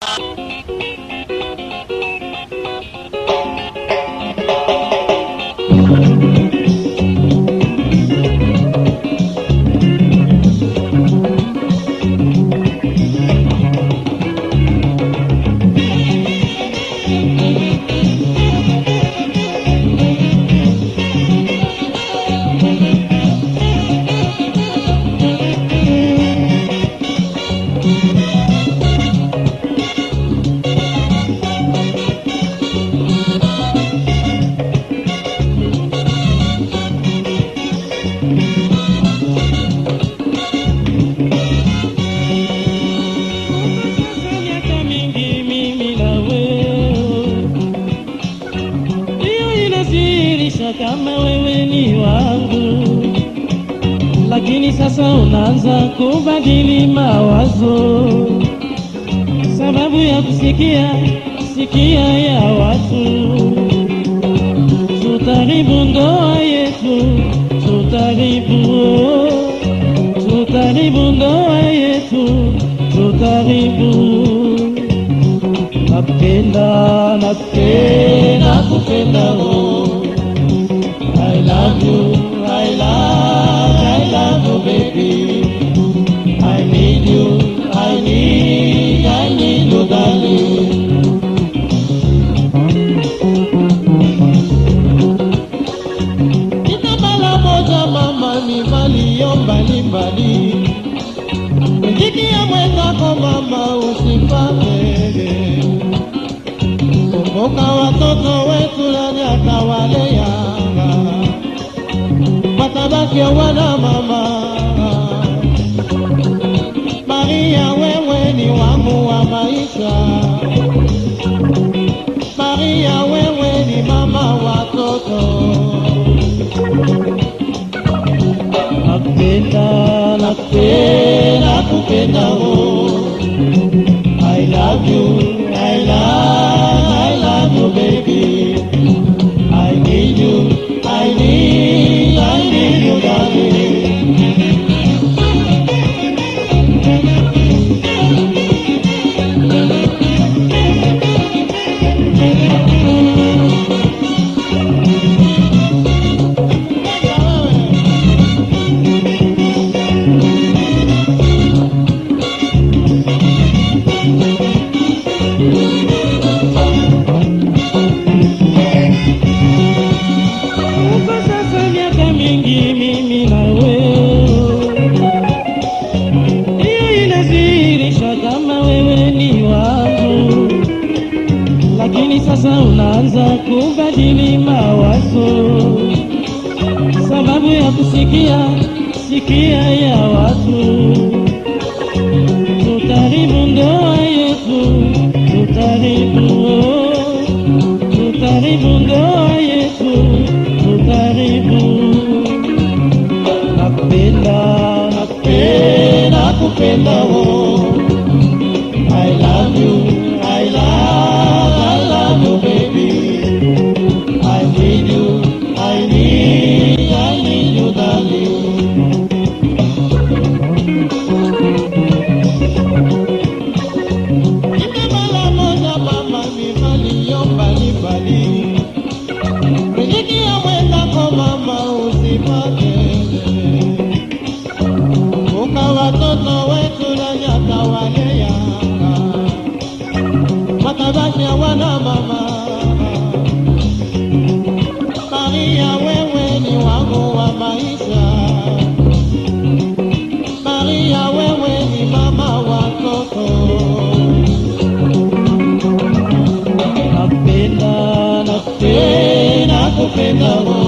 miaka inadhihirisha kama wewe ni wangu, lakini sasa unaanza kubadili mawazo sababu ya kusikia sikia ya watu. Tutaribu ndoa yetu, tutaribu tutaribu ndoa yetu, tutaribu. Napenda, napenda kupenda oh. Maria wewe ni wangu wa maisha Maria wewe ni mama watoto Napenda, napenda kupenda oh. Sasa unaanza kubadili mawazo sababu ya kusikia sikia ya watu. Tutaribu ndoa yetu, tutaribu tutaribu ndoa yetu, tutaribu. Napenda, napenda kupenda wo. Oh, I love you, In the world.